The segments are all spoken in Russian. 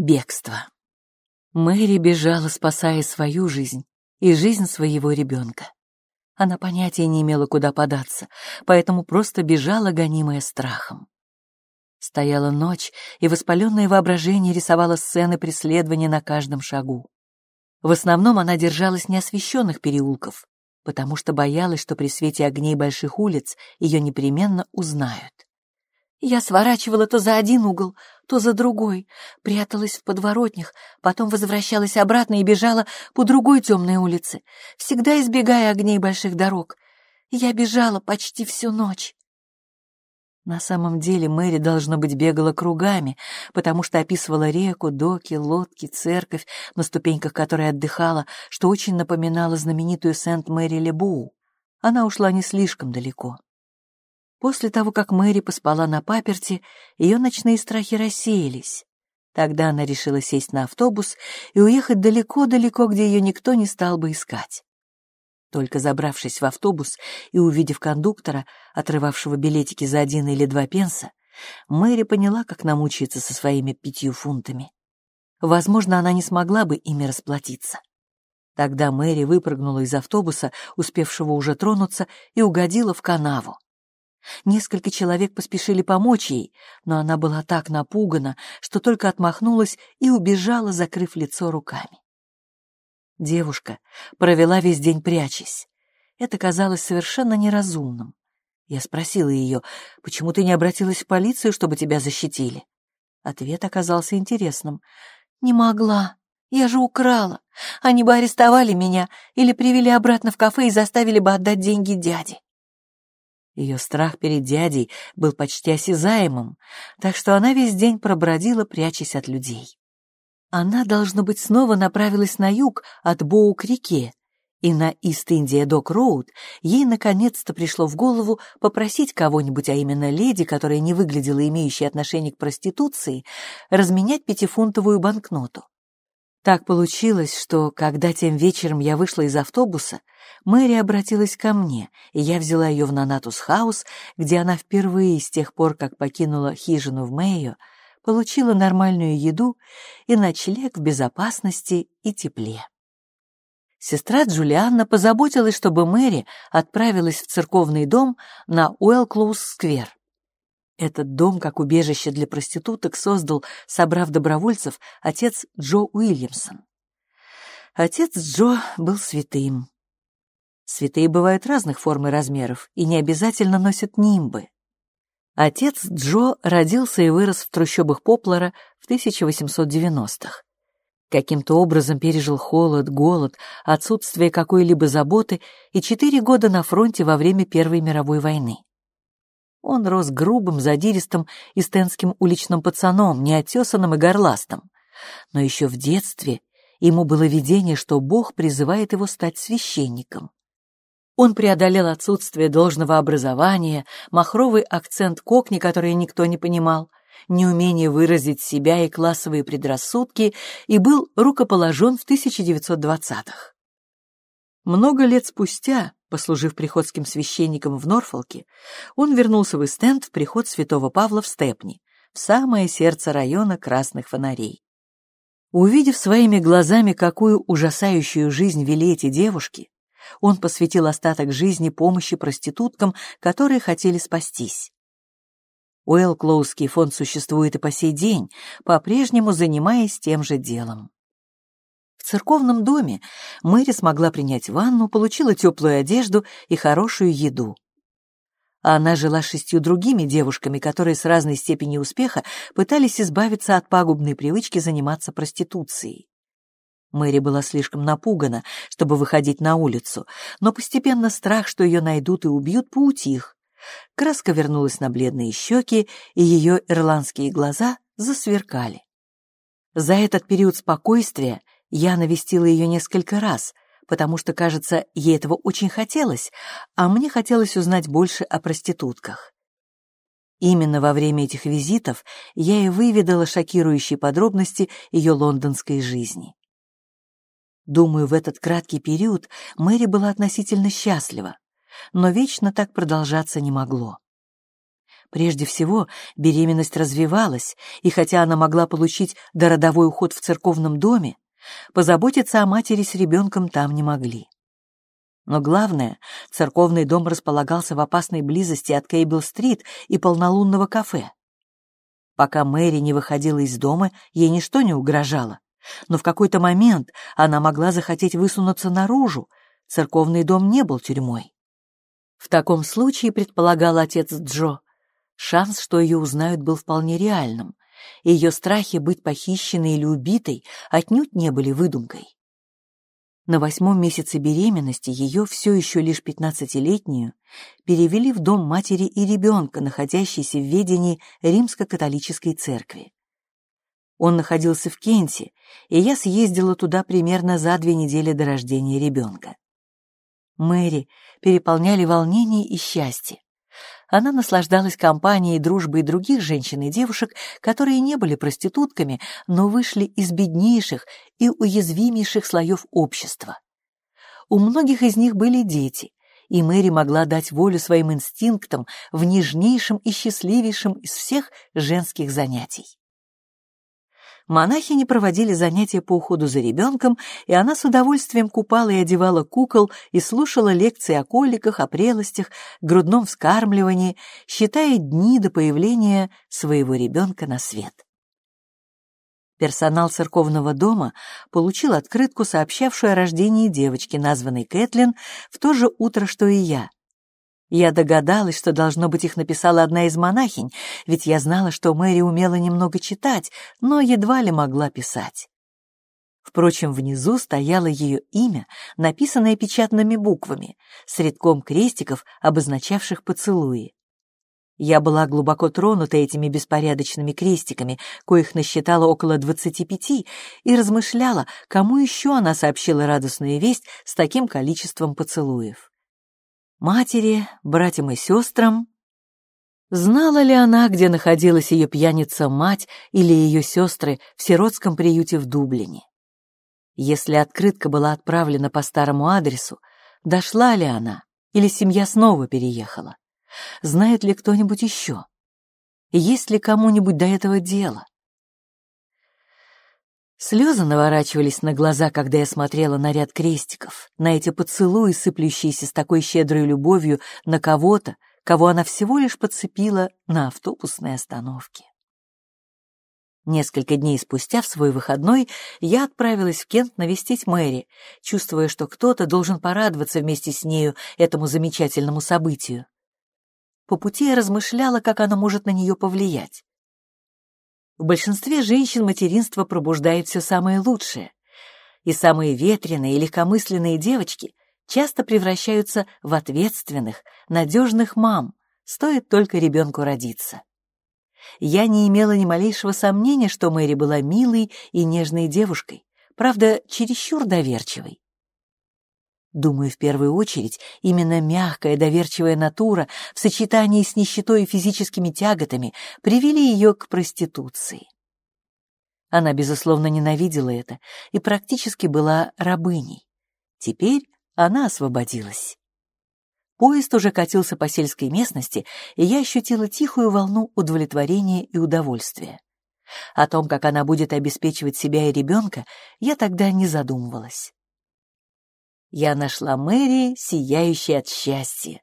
Бегство. Мэри бежала, спасая свою жизнь и жизнь своего ребенка. Она понятия не имела, куда податься, поэтому просто бежала, гонимая страхом. Стояла ночь, и воспаленное воображение рисовало сцены преследования на каждом шагу. В основном она держалась неосвещенных переулков, потому что боялась, что при свете огней больших улиц ее непременно узнают. Я сворачивала то за один угол, то за другой, пряталась в подворотнях, потом возвращалась обратно и бежала по другой темной улице, всегда избегая огней больших дорог. Я бежала почти всю ночь. На самом деле Мэри, должно быть, бегала кругами, потому что описывала реку, доки, лодки, церковь, на ступеньках которой отдыхала, что очень напоминало знаменитую Сент-Мэри-Лебу. Она ушла не слишком далеко. После того, как Мэри поспала на паперти, ее ночные страхи рассеялись. Тогда она решила сесть на автобус и уехать далеко-далеко, где ее никто не стал бы искать. Только забравшись в автобус и увидев кондуктора, отрывавшего билетики за один или два пенса, Мэри поняла, как намучиться со своими пятью фунтами. Возможно, она не смогла бы ими расплатиться. Тогда Мэри выпрыгнула из автобуса, успевшего уже тронуться, и угодила в канаву. Несколько человек поспешили помочь ей, но она была так напугана, что только отмахнулась и убежала, закрыв лицо руками. Девушка провела весь день прячась. Это казалось совершенно неразумным. Я спросила ее, почему ты не обратилась в полицию, чтобы тебя защитили? Ответ оказался интересным. «Не могла. Я же украла. Они бы арестовали меня или привели обратно в кафе и заставили бы отдать деньги дяде». Ее страх перед дядей был почти осязаемым, так что она весь день пробродила, прячась от людей. Она, должно быть, снова направилась на юг от Боу к реке, и на Ист-Индия Док Роуд ей наконец-то пришло в голову попросить кого-нибудь, а именно леди, которая не выглядела имеющей отношение к проституции, разменять пятифунтовую банкноту. Так получилось, что, когда тем вечером я вышла из автобуса, Мэри обратилась ко мне, и я взяла ее в Нанатус Хаус, где она впервые с тех пор, как покинула хижину в Мэйо, получила нормальную еду и ночлег в безопасности и тепле. Сестра Джулианна позаботилась, чтобы Мэри отправилась в церковный дом на Уэлклоус-сквер. Этот дом, как убежище для проституток, создал, собрав добровольцев, отец Джо Уильямсон. Отец Джо был святым. Святые бывают разных форм и размеров и не обязательно носят нимбы. Отец Джо родился и вырос в трущобах Поплара в 1890-х. Каким-то образом пережил холод, голод, отсутствие какой-либо заботы и четыре года на фронте во время Первой мировой войны. Он рос грубым, задиристым и стенским уличным пацаном, неотесанным и горластым. Но еще в детстве ему было видение, что Бог призывает его стать священником. Он преодолел отсутствие должного образования, махровый акцент кокни, который никто не понимал, неумение выразить себя и классовые предрассудки, и был рукоположен в 1920-х. Много лет спустя, послужив приходским священником в Норфолке, он вернулся в Эстенд в приход святого Павла в Степни, в самое сердце района красных фонарей. Увидев своими глазами, какую ужасающую жизнь вели эти девушки, он посвятил остаток жизни помощи проституткам, которые хотели спастись. Уэлл-Клоуский фонд существует и по сей день, по-прежнему занимаясь тем же делом. В церковном доме Мэри смогла принять ванну, получила теплую одежду и хорошую еду. Она жила шестью другими девушками, которые с разной степенью успеха пытались избавиться от пагубной привычки заниматься проституцией. Мэри была слишком напугана, чтобы выходить на улицу, но постепенно страх, что ее найдут и убьют, поутих. Краска вернулась на бледные щеки, и ее ирландские глаза засверкали. За этот период спокойствия я навестила ее несколько раз, потому что, кажется, ей этого очень хотелось, а мне хотелось узнать больше о проститутках. Именно во время этих визитов я и выведала шокирующие подробности ее лондонской жизни. Думаю, в этот краткий период Мэри была относительно счастлива, но вечно так продолжаться не могло. Прежде всего, беременность развивалась, и хотя она могла получить дородовой уход в церковном доме, позаботиться о матери с ребенком там не могли. Но главное, церковный дом располагался в опасной близости от Кейбл-стрит и полнолунного кафе. Пока Мэри не выходила из дома, ей ничто не угрожало. Но в какой-то момент она могла захотеть высунуться наружу. Церковный дом не был тюрьмой. В таком случае, предполагал отец Джо, шанс, что ее узнают, был вполне реальным, ее страхи быть похищенной или убитой отнюдь не были выдумкой. На восьмом месяце беременности ее, все еще лишь пятнадцатилетнюю, перевели в дом матери и ребенка, находящийся в ведении римско-католической церкви. Он находился в Кенте, и я съездила туда примерно за две недели до рождения ребенка. Мэри переполняли волнение и счастье. Она наслаждалась компанией дружбой других женщин и девушек, которые не были проститутками, но вышли из беднейших и уязвимейших слоев общества. У многих из них были дети, и Мэри могла дать волю своим инстинктам в нежнейшем и счастливейшем из всех женских занятий. Монахини проводили занятия по уходу за ребенком, и она с удовольствием купала и одевала кукол и слушала лекции о коликах, о прелостях, грудном вскармливании, считая дни до появления своего ребенка на свет. Персонал церковного дома получил открытку, сообщавшую о рождении девочки, названной Кэтлин, в то же утро, что и я. Я догадалась, что, должно быть, их написала одна из монахинь, ведь я знала, что Мэри умела немного читать, но едва ли могла писать. Впрочем, внизу стояло ее имя, написанное печатными буквами, с рядком крестиков, обозначавших поцелуи. Я была глубоко тронута этими беспорядочными крестиками, коих насчитала около двадцати пяти, и размышляла, кому еще она сообщила радостную весть с таким количеством поцелуев матери, братьям и сестрам. Знала ли она, где находилась ее пьяница-мать или ее сестры в сиротском приюте в Дублине? Если открытка была отправлена по старому адресу, дошла ли она или семья снова переехала? Знает ли кто-нибудь еще? Есть ли кому-нибудь до этого дело? Слезы наворачивались на глаза, когда я смотрела на ряд крестиков, на эти поцелуи, сыплющиеся с такой щедрой любовью на кого-то, кого она всего лишь подцепила на автобусной остановке. Несколько дней спустя, в свой выходной, я отправилась в Кент навестить Мэри, чувствуя, что кто-то должен порадоваться вместе с нею этому замечательному событию. По пути я размышляла, как она может на нее повлиять. В большинстве женщин материнство пробуждает все самое лучшее, и самые ветреные и легкомысленные девочки часто превращаются в ответственных, надежных мам, стоит только ребенку родиться. Я не имела ни малейшего сомнения, что Мэри была милой и нежной девушкой, правда, чересчур доверчивой. Думаю, в первую очередь, именно мягкая, доверчивая натура в сочетании с нищетой и физическими тяготами привели ее к проституции. Она, безусловно, ненавидела это и практически была рабыней. Теперь она освободилась. Поезд уже катился по сельской местности, и я ощутила тихую волну удовлетворения и удовольствия. О том, как она будет обеспечивать себя и ребенка, я тогда не задумывалась я нашла Мэри, сияющей от счастья.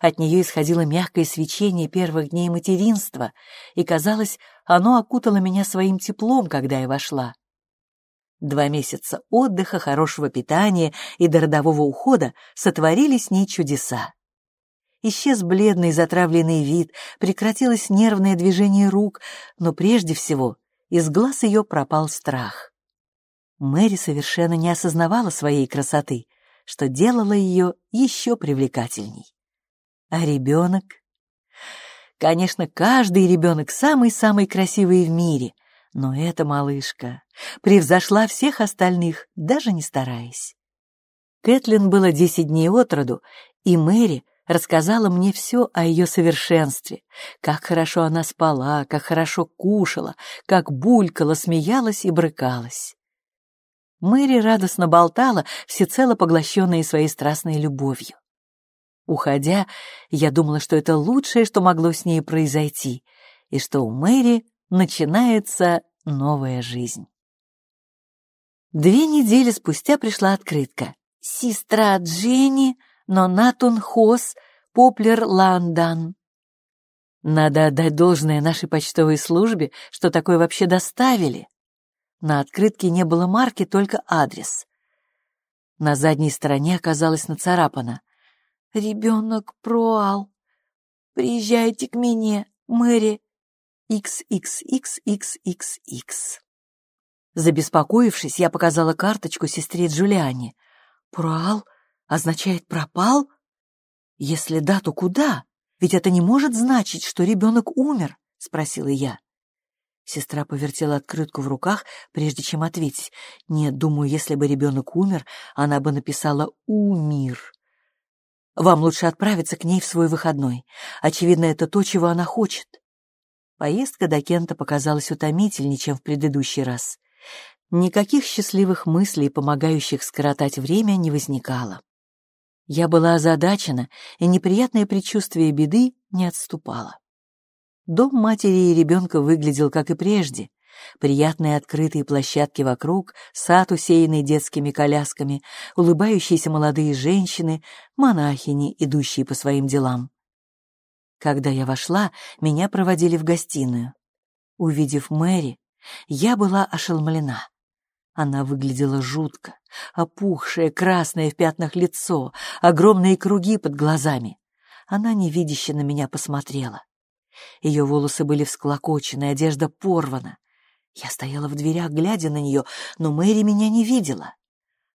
От нее исходило мягкое свечение первых дней материнства, и, казалось, оно окутало меня своим теплом, когда я вошла. Два месяца отдыха, хорошего питания и до родового ухода сотворили с ней чудеса. Исчез бледный затравленный вид, прекратилось нервное движение рук, но прежде всего из глаз ее пропал страх. Мэри совершенно не осознавала своей красоты, что делало ее еще привлекательней. А ребенок? Конечно, каждый ребенок самый-самый красивый в мире, но эта малышка превзошла всех остальных, даже не стараясь. Кэтлин было десять дней от роду, и Мэри рассказала мне все о ее совершенстве, как хорошо она спала, как хорошо кушала, как булькала, смеялась и брыкалась. Мэри радостно болтала, всецело поглощенная своей страстной любовью. Уходя, я думала, что это лучшее, что могло с ней произойти, и что у Мэри начинается новая жизнь. Две недели спустя пришла открытка. «Сестра Дженни, но Натун Хос, Поплер Ландан». Надо отдать должное нашей почтовой службе, что такое вообще доставили. На открытке не было марки, только адрес. На задней стороне оказалось нацарапано Ребенок Проал. Приезжайте к мне, Мэри. XXXXXX. Забеспокоившись, я показала карточку сестре Джулиане. Проал означает пропал? Если да, то куда? Ведь это не может значить, что ребенок умер, спросила я. Сестра повертела открытку в руках, прежде чем ответить. Нет, думаю, если бы ребенок умер, она бы написала «умир». Вам лучше отправиться к ней в свой выходной. Очевидно, это то, чего она хочет. Поездка до Кента показалась утомительнее, чем в предыдущий раз. Никаких счастливых мыслей, помогающих скоротать время, не возникало. Я была озадачена, и неприятное предчувствие беды не отступало. Дом матери и ребенка выглядел, как и прежде, Приятные открытые площадки вокруг, сад, усеянный детскими колясками, улыбающиеся молодые женщины, монахини, идущие по своим делам. Когда я вошла, меня проводили в гостиную. Увидев Мэри, я была ошеломлена. Она выглядела жутко, опухшее, красное в пятнах лицо, огромные круги под глазами. Она невидяще на меня посмотрела. Ее волосы были всклокочены, одежда порвана. Я стояла в дверях, глядя на нее, но Мэри меня не видела.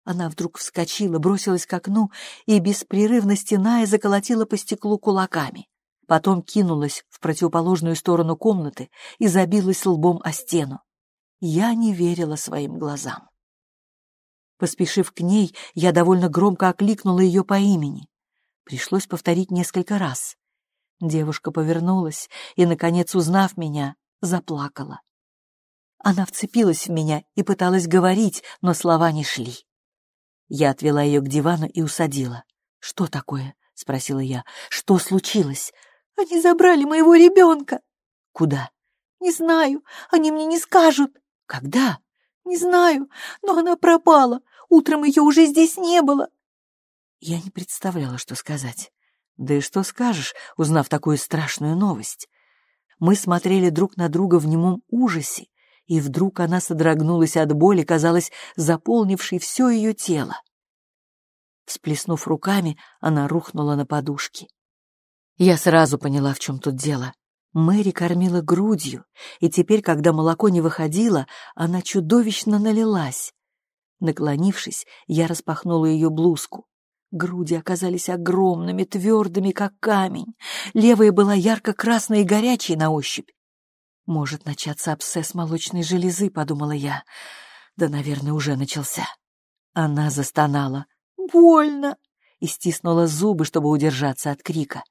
Она вдруг вскочила, бросилась к окну и, беспрерывно стеная, заколотила по стеклу кулаками. Потом кинулась в противоположную сторону комнаты и забилась лбом о стену. Я не верила своим глазам. Поспешив к ней, я довольно громко окликнула ее по имени. Пришлось повторить несколько раз. Девушка повернулась и, наконец, узнав меня, заплакала. Она вцепилась в меня и пыталась говорить, но слова не шли. Я отвела ее к дивану и усадила. «Что такое?» — спросила я. «Что случилось?» «Они забрали моего ребенка». «Куда?» «Не знаю. Они мне не скажут». «Когда?» «Не знаю. Но она пропала. Утром ее уже здесь не было». Я не представляла, что сказать. Да и что скажешь, узнав такую страшную новость? Мы смотрели друг на друга в немом ужасе, и вдруг она содрогнулась от боли, казалось, заполнившей все ее тело. Всплеснув руками, она рухнула на подушки. Я сразу поняла, в чем тут дело. Мэри кормила грудью, и теперь, когда молоко не выходило, она чудовищно налилась. Наклонившись, я распахнула ее блузку. Груди оказались огромными, твердыми, как камень. Левая была ярко-красной и горячей на ощупь. Может начаться абсцесс молочной железы, подумала я. Да, наверное, уже начался. Она застонала. Больно! И стиснула зубы, чтобы удержаться от крика.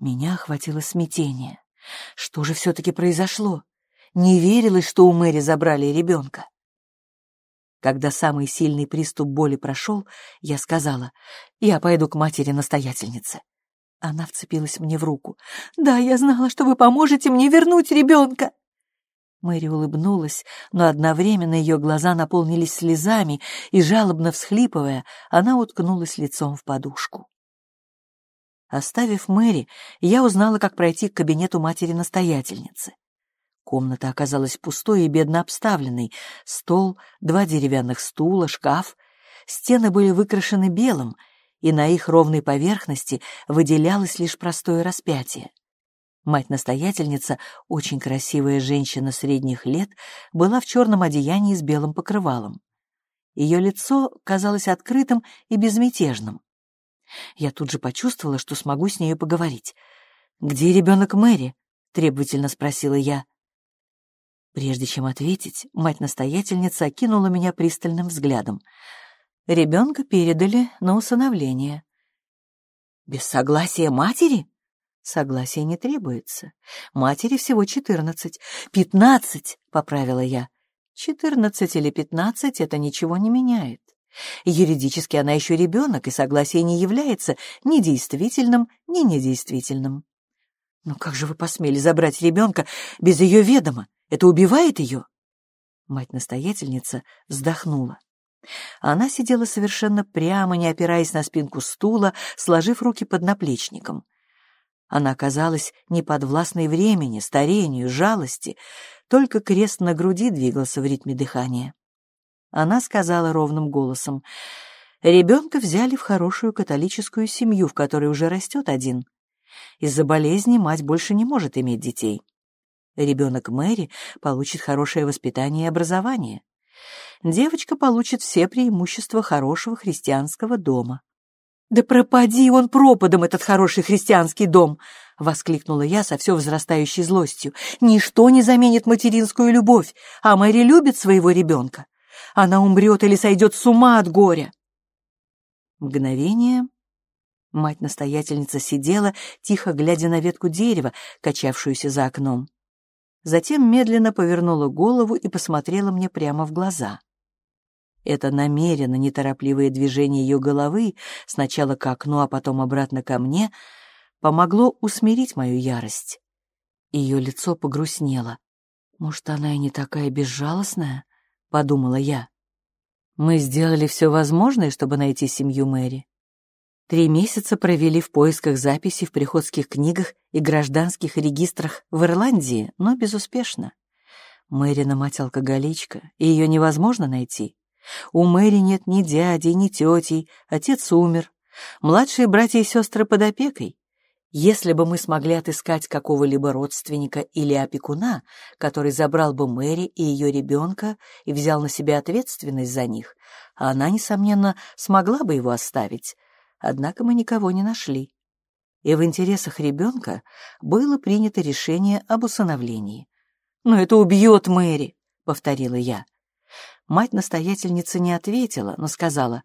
Меня охватило смятение. Что же все-таки произошло? Не верилось, что у Мэри забрали ребенка. Когда самый сильный приступ боли прошел, я сказала, я пойду к матери-настоятельнице. Она вцепилась мне в руку. «Да, я знала, что вы поможете мне вернуть ребенка!» Мэри улыбнулась, но одновременно ее глаза наполнились слезами, и, жалобно всхлипывая, она уткнулась лицом в подушку. Оставив Мэри, я узнала, как пройти к кабинету матери-настоятельницы. Комната оказалась пустой и бедно обставленной. Стол, два деревянных стула, шкаф. Стены были выкрашены белым — и на их ровной поверхности выделялось лишь простое распятие. Мать-настоятельница, очень красивая женщина средних лет, была в черном одеянии с белым покрывалом. Ее лицо казалось открытым и безмятежным. Я тут же почувствовала, что смогу с нею поговорить. «Где ребенок Мэри?» — требовательно спросила я. Прежде чем ответить, мать-настоятельница окинула меня пристальным взглядом — Ребенка передали на усыновление. Без согласия матери? Согласия не требуется. Матери всего четырнадцать. Пятнадцать, поправила я. Четырнадцать или пятнадцать — это ничего не меняет. Юридически она еще ребенок, и согласие не является ни действительным, ни недействительным. Но как же вы посмели забрать ребенка без ее ведома? Это убивает ее? Мать-настоятельница вздохнула. Она сидела совершенно прямо, не опираясь на спинку стула, сложив руки под наплечником. Она казалась неподвластной времени, старению, жалости, только крест на груди двигался в ритме дыхания. Она сказала ровным голосом, «Ребенка взяли в хорошую католическую семью, в которой уже растет один. Из-за болезни мать больше не может иметь детей. Ребенок Мэри получит хорошее воспитание и образование. Девочка получит все преимущества хорошего христианского дома. «Да пропади он пропадом, этот хороший христианский дом!» — воскликнула я со все возрастающей злостью. «Ничто не заменит материнскую любовь, а Мэри любит своего ребенка. Она умрет или сойдет с ума от горя». Мгновение Мать-настоятельница сидела, тихо глядя на ветку дерева, качавшуюся за окном. Затем медленно повернула голову и посмотрела мне прямо в глаза. Это намеренно неторопливое движение ее головы, сначала к окну, а потом обратно ко мне, помогло усмирить мою ярость. Ее лицо погрустнело. «Может, она и не такая безжалостная?» — подумала я. «Мы сделали все возможное, чтобы найти семью Мэри. Три месяца провели в поисках записей в приходских книгах и гражданских регистрах в Ирландии, но безуспешно. Мэрина мать-алкоголичка, и ее невозможно найти. У Мэри нет ни дяди, ни тетей, отец умер. Младшие братья и сестры под опекой. Если бы мы смогли отыскать какого-либо родственника или опекуна, который забрал бы Мэри и ее ребенка и взял на себя ответственность за них, она, несомненно, смогла бы его оставить, Однако мы никого не нашли. И в интересах ребенка было принято решение об усыновлении. «Но это убьет Мэри», — повторила я. Мать-настоятельница не ответила, но сказала,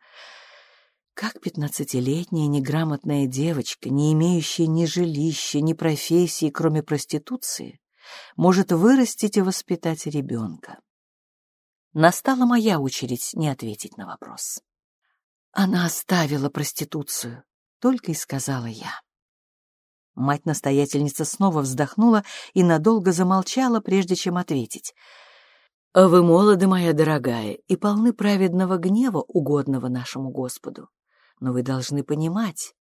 «Как пятнадцатилетняя неграмотная девочка, не имеющая ни жилища, ни профессии, кроме проституции, может вырастить и воспитать ребенка?» Настала моя очередь не ответить на вопрос. Она оставила проституцию, только и сказала я. Мать-настоятельница снова вздохнула и надолго замолчала, прежде чем ответить. «Вы молоды, моя дорогая, и полны праведного гнева, угодного нашему Господу. Но вы должны понимать,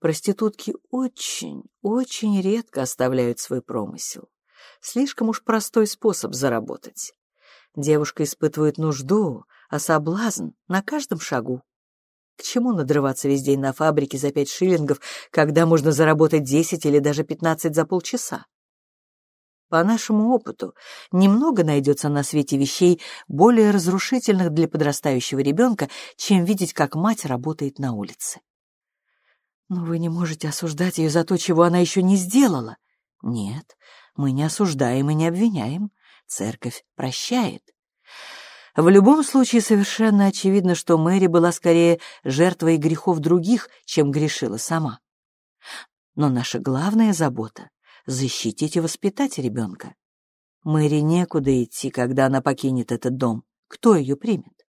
проститутки очень, очень редко оставляют свой промысел. Слишком уж простой способ заработать. Девушка испытывает нужду, а соблазн на каждом шагу. К чему надрываться весь день на фабрике за пять шиллингов, когда можно заработать десять или даже пятнадцать за полчаса? По нашему опыту, немного найдется на свете вещей более разрушительных для подрастающего ребенка, чем видеть, как мать работает на улице. Но вы не можете осуждать ее за то, чего она еще не сделала. Нет, мы не осуждаем и не обвиняем. Церковь прощает. В любом случае совершенно очевидно, что Мэри была скорее жертвой грехов других, чем грешила сама. Но наша главная забота — защитить и воспитать ребенка. Мэри некуда идти, когда она покинет этот дом. Кто ее примет?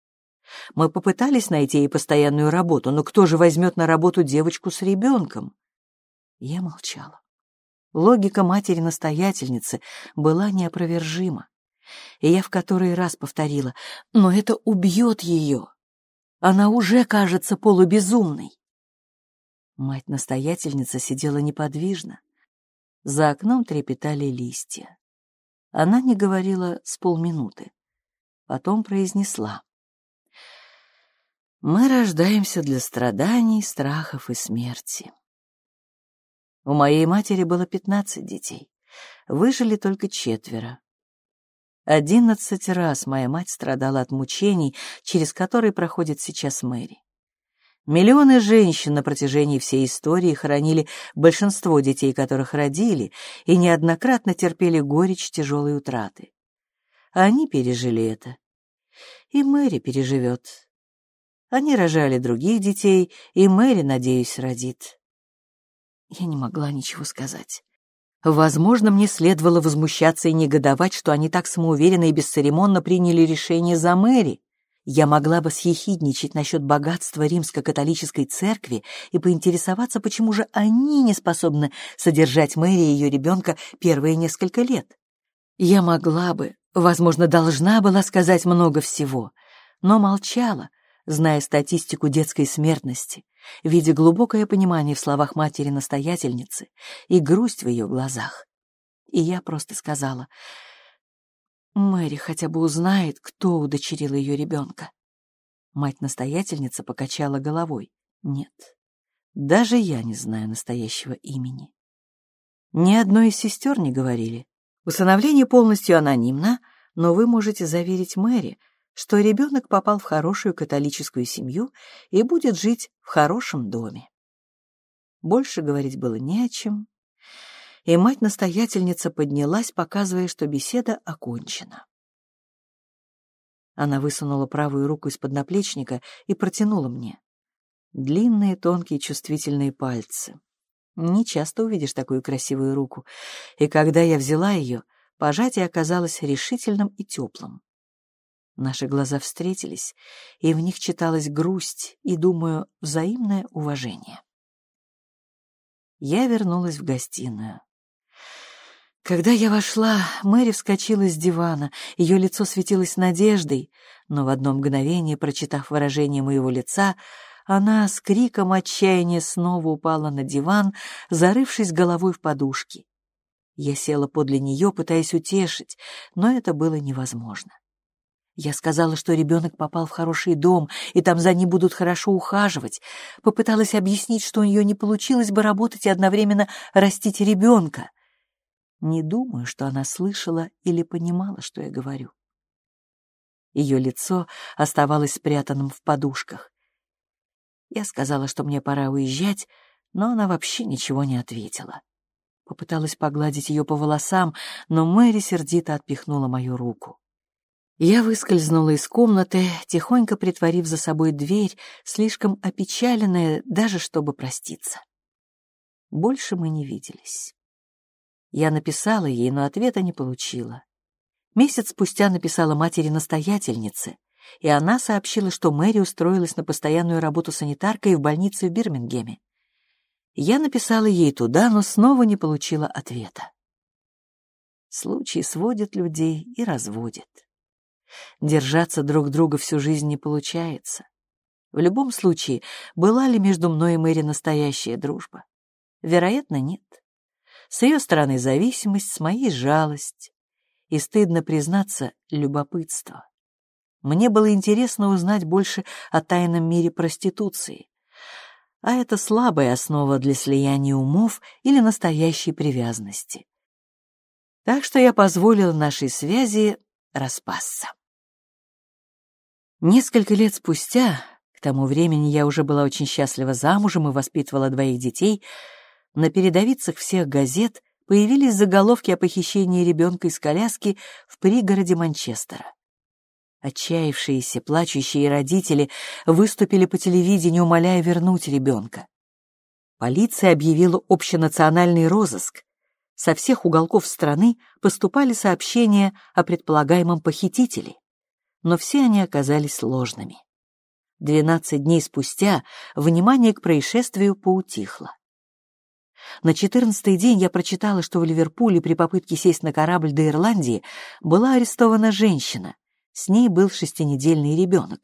Мы попытались найти ей постоянную работу, но кто же возьмет на работу девочку с ребенком? Я молчала. Логика матери-настоятельницы была неопровержима и я в который раз повторила, но это убьет ее. Она уже кажется полубезумной. Мать-настоятельница сидела неподвижно. За окном трепетали листья. Она не говорила с полминуты. Потом произнесла. «Мы рождаемся для страданий, страхов и смерти. У моей матери было пятнадцать детей. Выжили только четверо. Одиннадцать раз моя мать страдала от мучений, через которые проходит сейчас Мэри. Миллионы женщин на протяжении всей истории хоронили большинство детей, которых родили, и неоднократно терпели горечь тяжелой утраты. Они пережили это. И Мэри переживет. Они рожали других детей, и Мэри, надеюсь, родит. Я не могла ничего сказать. Возможно, мне следовало возмущаться и негодовать, что они так самоуверенно и бесцеремонно приняли решение за Мэри. Я могла бы съехидничать насчет богатства римско-католической церкви и поинтересоваться, почему же они не способны содержать Мэри и ее ребенка первые несколько лет. Я могла бы, возможно, должна была сказать много всего, но молчала, зная статистику детской смертности, видя глубокое понимание в словах матери-настоятельницы и грусть в ее глазах. И я просто сказала, Мэри хотя бы узнает, кто удочерил ее ребенка. Мать-настоятельница покачала головой. Нет, даже я не знаю настоящего имени. Ни одной из сестер не говорили. Усыновление полностью анонимно, но вы можете заверить Мэри, что ребенок попал в хорошую католическую семью и будет жить в хорошем доме. Больше говорить было не о чем, и мать-настоятельница поднялась, показывая, что беседа окончена. Она высунула правую руку из-под наплечника и протянула мне. Длинные, тонкие, чувствительные пальцы. Не часто увидишь такую красивую руку, и когда я взяла ее, пожатие оказалось решительным и теплым. Наши глаза встретились, и в них читалась грусть и, думаю, взаимное уважение. Я вернулась в гостиную. Когда я вошла, Мэри вскочила с дивана, ее лицо светилось надеждой, но в одно мгновение, прочитав выражение моего лица, она с криком отчаяния снова упала на диван, зарывшись головой в подушки. Я села подле нее, пытаясь утешить, но это было невозможно. Я сказала, что ребенок попал в хороший дом, и там за ним будут хорошо ухаживать. Попыталась объяснить, что у нее не получилось бы работать и одновременно растить ребенка. Не думаю, что она слышала или понимала, что я говорю. Ее лицо оставалось спрятанным в подушках. Я сказала, что мне пора уезжать, но она вообще ничего не ответила. Попыталась погладить ее по волосам, но Мэри сердито отпихнула мою руку. Я выскользнула из комнаты, тихонько притворив за собой дверь, слишком опечаленная, даже чтобы проститься. Больше мы не виделись. Я написала ей, но ответа не получила. Месяц спустя написала матери-настоятельнице, и она сообщила, что Мэри устроилась на постоянную работу санитаркой в больнице в Бирмингеме. Я написала ей туда, но снова не получила ответа. Случай сводит людей и разводит. Держаться друг друга всю жизнь не получается. В любом случае, была ли между мной и Мэри настоящая дружба? Вероятно, нет. С ее стороны зависимость, с моей жалость. И, стыдно признаться, любопытство. Мне было интересно узнать больше о тайном мире проституции. А это слабая основа для слияния умов или настоящей привязанности. Так что я позволила нашей связи распасться. Несколько лет спустя, к тому времени я уже была очень счастлива замужем и воспитывала двоих детей, на передовицах всех газет появились заголовки о похищении ребенка из коляски в пригороде Манчестера. Отчаявшиеся, плачущие родители выступили по телевидению, умоляя вернуть ребенка. Полиция объявила общенациональный розыск. Со всех уголков страны поступали сообщения о предполагаемом похитителе но все они оказались ложными. Двенадцать дней спустя внимание к происшествию поутихло. На четырнадцатый день я прочитала, что в Ливерпуле при попытке сесть на корабль до Ирландии была арестована женщина. С ней был шестинедельный ребенок,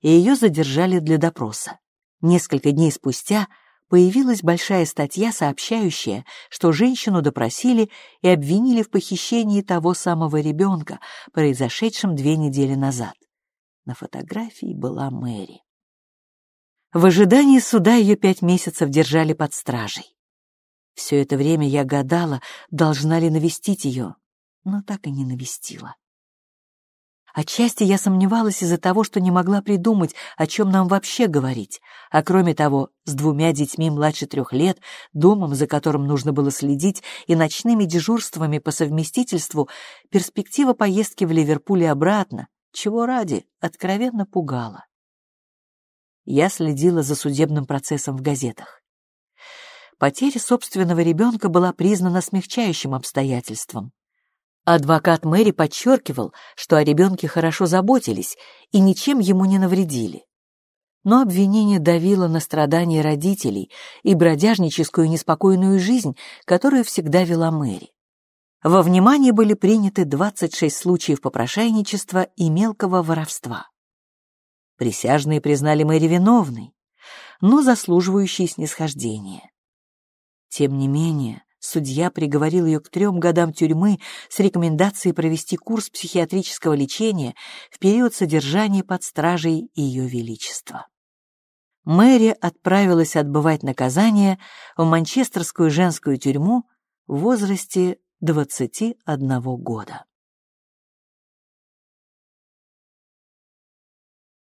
и ее задержали для допроса. Несколько дней спустя появилась большая статья, сообщающая, что женщину допросили и обвинили в похищении того самого ребенка, произошедшем две недели назад. На фотографии была Мэри. В ожидании суда ее пять месяцев держали под стражей. Все это время я гадала, должна ли навестить ее, но так и не навестила. Отчасти я сомневалась из-за того, что не могла придумать, о чем нам вообще говорить. А кроме того, с двумя детьми младше трех лет, домом, за которым нужно было следить, и ночными дежурствами по совместительству, перспектива поездки в Ливерпуль и обратно, чего ради, откровенно пугала. Я следила за судебным процессом в газетах. Потеря собственного ребенка была признана смягчающим обстоятельством. Адвокат Мэри подчеркивал, что о ребенке хорошо заботились и ничем ему не навредили. Но обвинение давило на страдания родителей и бродяжническую неспокойную жизнь, которую всегда вела Мэри. Во внимание были приняты 26 случаев попрошайничества и мелкого воровства. Присяжные признали Мэри виновной, но заслуживающей снисхождения. Тем не менее, судья приговорил ее к трем годам тюрьмы с рекомендацией провести курс психиатрического лечения в период содержания под стражей Ее Величества. Мэри отправилась отбывать наказание в Манчестерскую женскую тюрьму в возрасте 21 года.